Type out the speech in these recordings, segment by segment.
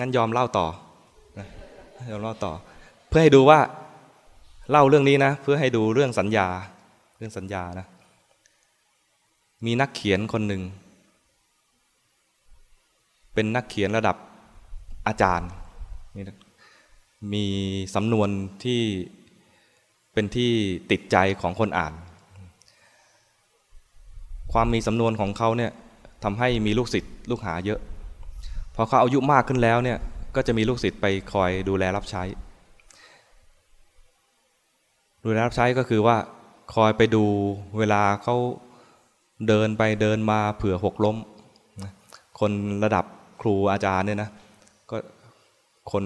งั้นยอมเล่าต่อยอมเล่าต่อ เพื่อให้ดูว่าเล่าเรื่องนี้นะ เพื่อให้ดูเรื่องสัญญา เรื่องสัญญานะ มีนักเขียนคนหนึ่ง เป็นนักเขียนระดับอาจารย์ มีสำนวนที่เป็นที่ติดใจของคนอ่าน ความมีสำนวนของเขาเนี่ยทำให้มีลูกศิษย์ลูกหาเยอะ อเขาอายุมากขึ้นแล้วเนี่ยก็จะมีลูกศิษย์ไปคอยดูแลรับใช้ ดูแลรับใช้ก็คือว่าคอยไปดูเวลาเขาเดินไปเดินมาเผื่อหกล้ม คนระดับครูอาจารย์เนี่ยนะก็คน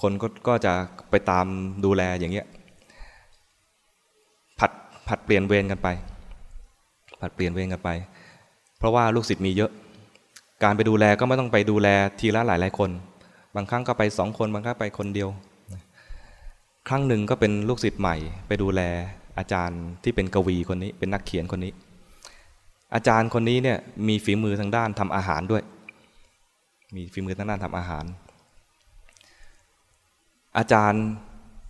คนก็ก็จะไปตามดูแลอย่างเงี้ยผัดผัดเปลี่ยนเวรกันไป ผัดเปลี่ยนเวรกันไป เพราะว่าลูกศิษย์มีเยอะ การไปดูแลก็ไม่ต้องไปดูแลทีละหลายหลายคน บางครั้งก็ไปสองคนบางครั้งไปคนเดียว ครั้งหนึ่งก็เป็นลูกศิษย์ใหม่ ไปดูแลอาจารย์ที่เป็นกวีคนนี้เป็นนักเขียนคนนี้ อาจารย์คนนี้เนี่ยมีฝีมือทางด้านทำอาหารด้วย มีฝีมือทางด้านทำอาหาร อาจารย์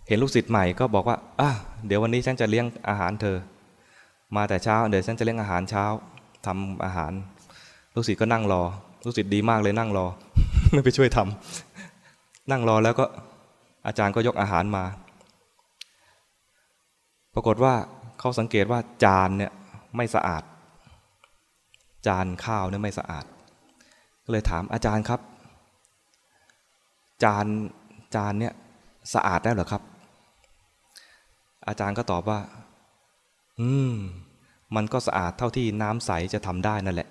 เห็นลูกศิษย์ใหม่ก็บอกว่าอะเดี๋ยววันนี้ฉันจะเลี้ยงอาหารเธอ มาแต่เช้า เดี๋ยวฉันจะเลี้ยงอาหารเช้าทำอาหาร ลูกศิษย์ก็นั่งรอ ลูกศิษย์ดีมากเลยนั่งรอ ไม่ไปช่วยทำนั่งรอแล้วก็อาจารย์ก็ยกอาหารมา ปรากฏว่าเขาสังเกตว่าจานเนี่ยไม่สะอาด จานข้าวเนี่ยไม่สะอาด ก็เลยถามอาจารย์ครับ จานจานเนี่ยสะอาดได้หรอครับ อาจารย์ก็ตอบว่า อืม มันก็สะอาดเท่าที่น้ำใสจะทำได้นั่นแหละ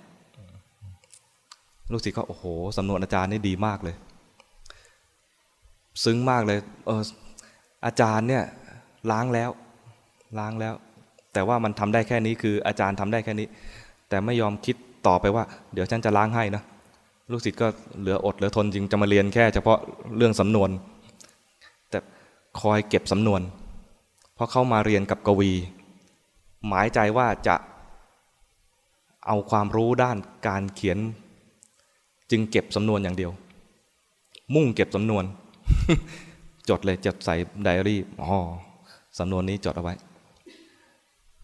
ลูกศิษย์ก็โอ้โหสำนวนอาจารย์นี่ดีมากเลย ซึ้งมากเลยเอออาจารย์เนี่ยล้างแล้วล้างแล้ว แต่ว่ามันทำได้แค่นี้คืออาจารย์ทำได้แค่นี้ แต่ไม่ยอมคิดต่อไปว่า เดี๋ยวฉันจะล้างให้นะลูกศิษย์ก็เหลืออดเหลือทนจริงจะมาเรียนแค่ เฉพาะเรื่องสำนวน แต่คอยเก็บสำนวน เพราะเข้ามาเรียนกับกวี หมายใจว่าจะเอาความรู้ด้านการเขียน จึงเก็บสำนวนอย่างเดียว มุ่งเก็บสำนวน จดเลยจดใส่ไดอารี่อ๋อสำนวนนี้จดเอาไว้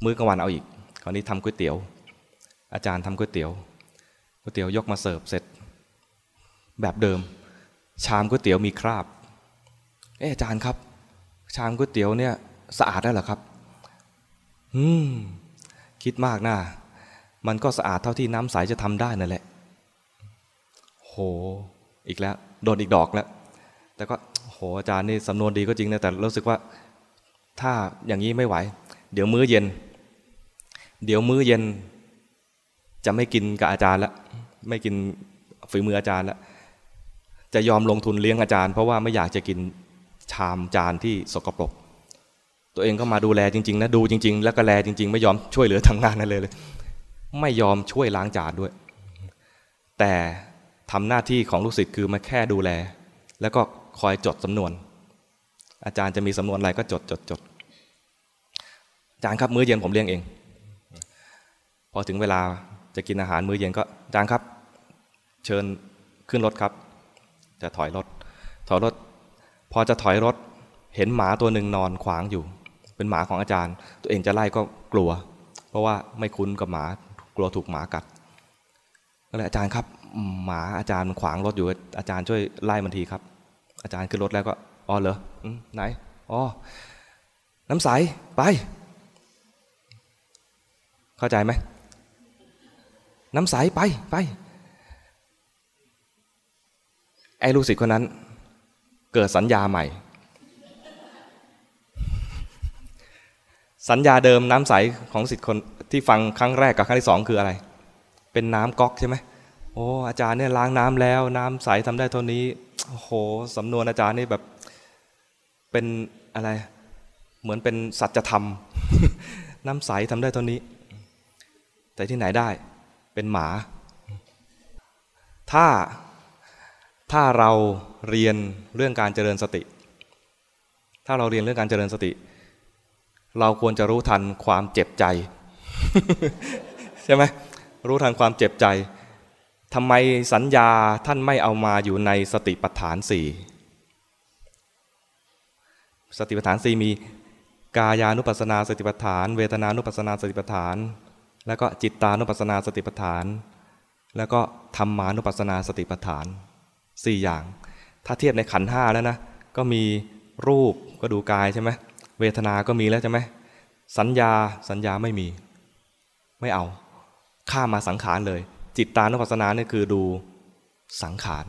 มื้อกลางวันเอาอีกคราวนี้ทำก๋วยเตี๋ยว อาจารย์ทำก๋วยเตี๋ยวก๋วยเตี๋ยวยกมาเสิร์ฟเสร็จ แบบเดิม ชามก๋วยเตี๋ยวมีคราบเอออาจารย์ครับ ชามก๋วยเตี๋ยวเนี่ยสะอาดได้หรอครับ อืม คิดมากนะมันก็สะอาดเท่าที่น้ำใสจะทำได้นั่นแหละ โห อีกแล้ว โดนอีกดอกแล้ว แต่ก็โหอาจารย์นี่สำนวนดีก็จริงนะ แต่รู้สึกว่าถ้าอย่างนี้ไม่ไหว เดี๋ยวมื้อเย็น เดี๋ยวมื้อเย็น จะไม่กินกับอาจารย์ล้วไม่กินฝีมืออาจารย์ล้วจะยอมลงทุนเลี้ยงอาจารย์เพราะว่าไม่อยากจะกินชามจานที่สกปรก ตัวเองก็มาดูแลจริงๆนะดูจริง ๆ แล้วก็แลจริง ๆ ไม่ยอมช่วยเหลือทำงานนั่นเลยเลย ไม่ยอมช่วยล้างจานด้วย แต่ ทำหน้าที่ของลูกศิษย์คือมาแค่ดูแล แล้วก็คอยจดสำนวน อาจารย์จะมีสำนวนอะไรก็จดจดจดอาจารย์ครับมื้อเย็นผมเลี้ยงเอง พอถึงเวลาจะกินอาหารมื้อเย็นก็อาจารย์ครับ เชิญขึ้นรถครับ จะถอยรถ ถอยรถ พอจะถอยรถ เห็นหมาตัวหนึ่งนอนขวางอยู่ เป็นหมาของอาจารย์ ตัวเองจะไล่ก็กลัว เพราะว่าไม่คุ้นกับหมา กลัวถูกหมากัด ก็เลยอาจารย์ครับหมาอาจารย์มันขวางรถอยู่อาจารย์ช่วยไล่มันทีครับ อาจารย์ขึ้นรถแล้วก็อ๋อเหรอไหนอ๋อน้ำใสไป เข้าใจไหมน้ำใสไปไปไอ้ลูกศิษย์คนนั้น เกิดสัญญาใหม่ สัญญาเดิมน้ำใสของศิษย์คนที่ฟังครั้งแรกกับครั้งที่สองคืออะไร เป็นน้ำก๊อกใช่ไหมโอ้อาจารย์เนี่ยล้างน้ำแล้ว น้ำใสทำได้เท่านี้โอ้โหสำนวนอาจารย์นี่แบบเป็นอะไร เหมือนเป็นสัจธรรม น้ำใสทำได้เท่านี้ แต่ที่ไหนได้เป็นหมา ถ้าถ้าเราเรียนเรื่องการเจริญสติ ถ้าเราเรียนเรื่องการเจริญสติ เราควรจะรู้ทันความเจ็บใจ ใช่ไหม รู้ทันความเจ็บใจทำไมสัญญาท่านไม่เอามาอยู่ในสติปัฏฐานสี่สติปัฏฐานสี่มีกายานุปัสสนาสติปัฏฐาน เวทนานุปัสสนาสติปัฏฐาน แล้วก็จิตตานุปัสสนาสติปัฏฐาน แล้วก็ธรรมานุปัสสนาสติปัฏฐานสี่อย่าง ถ้าเทียบในขันห้าแล้วนะก็มีรูปก็ดูกายใช่ไหมเวทนาก็มีแล้วใช่ไหมสัญญาสัญญาไม่มี ไม่เอา ข้ามาสังขารเลย จิตตานุปัสสนาเนี่ยคือดูสังขาร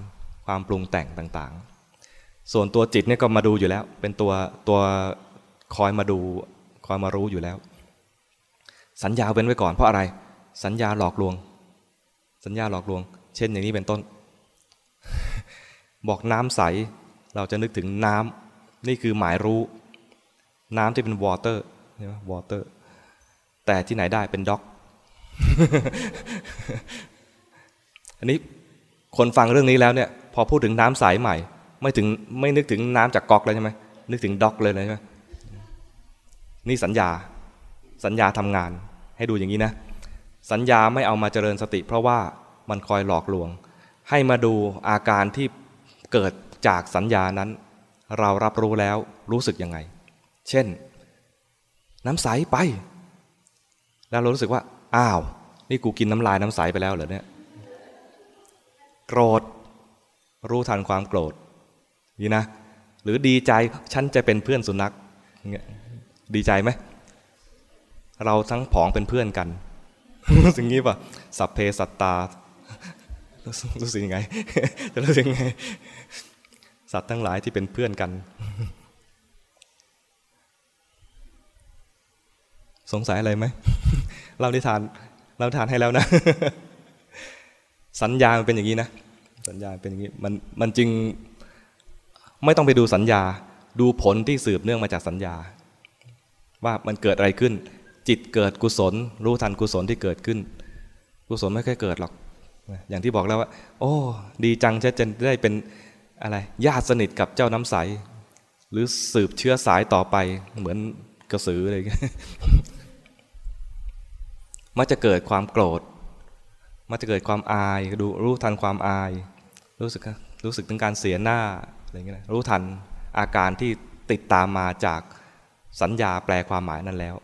ความปรุงแต่งต่างๆ ส่วนตัวจิตเนี่ยก็มาดูอยู่แล้ว เป็นตัวตัวคอยมาดูคอยมารู้อยู่แล้ว สัญญาเว้นไว้ก่อนเพราะอะไร สัญญาหลอกลวง สัญญาหลอกลวง เช่นอย่างนี้เป็นต้น บอกน้ำใสเราจะนึกถึงน้ำนี่คือหมายรู้ น้ำที่เป็น water ใช่ไหม water แต่ที่ไหนได้เป็น dog อันนี้คนฟังเรื่องนี้แล้วเนี่ย พอพูดถึงน้ำใสใหม่ ไม่ถึงไม่นึกถึงน้ำจากก๊อกเลยใช่ไหมนึกถึง dog เลยเลยใช่ไหมนี่สัญญา สัญญาทำงาน ให้ดูอย่างนี้นะ สัญญาไม่เอามาเจริญสติ เพราะว่ามันคอยหลอกลวง ให้มาดูอาการที่เกิดจากสัญญานั้น เรารับรู้แล้วรู้สึกยังไง เช่น น้ำใสไป แล้วเรารู้สึกว่า อ้าว นี่กูกินน้ำลายน้ำใสไปแล้วเหรอเนี่ยโกรธ รู้ทันความโกรธนี่นะ หรือดีใจฉันจะเป็นเพื่อนสุนัขเงี้ยดีใจไหมเราทั้งผองเป็นเพื่อนกันรู้สึกงี้ป่ะสัพเพสัตตารู้สึกยังไง จะรู้สึกยังไง สัตว์ทั้งหลายที่เป็นเพื่อนกัน สงสัยอะไรไหม เราได้ทานเราทานให้แล้วนะ สัญญามันเป็นอย่างนี้นะ สัญญาเป็นอย่างนี้มันมันจึงไม่ต้องไปดูสัญญา ดูผลที่สืบเนื่องมาจากสัญญา ว่ามันเกิดอะไรขึ้น จิตเกิดกุศล รู้ทันกุศลที่เกิดขึ้น กุศลไม่เคยเกิดหรอก อย่างที่บอกแล้วว่า โอ้ ดีจังจะจะได้เป็นอะไรญาติสนิทกับเจ้าน้ำใส หรือสืบเชื้อสายต่อไปเหมือนกระสืออะไรเงี้ย มักจะเกิดความโกรธ มักจะเกิดความอายดูรู้ทันความอาย รู้สึกรู้สึกถึงการเสียหน้าอะไรเงี้ยรู้ทันอาการที่ติดตามมาจากสัญญาแปลความหมายนั้นแล้ว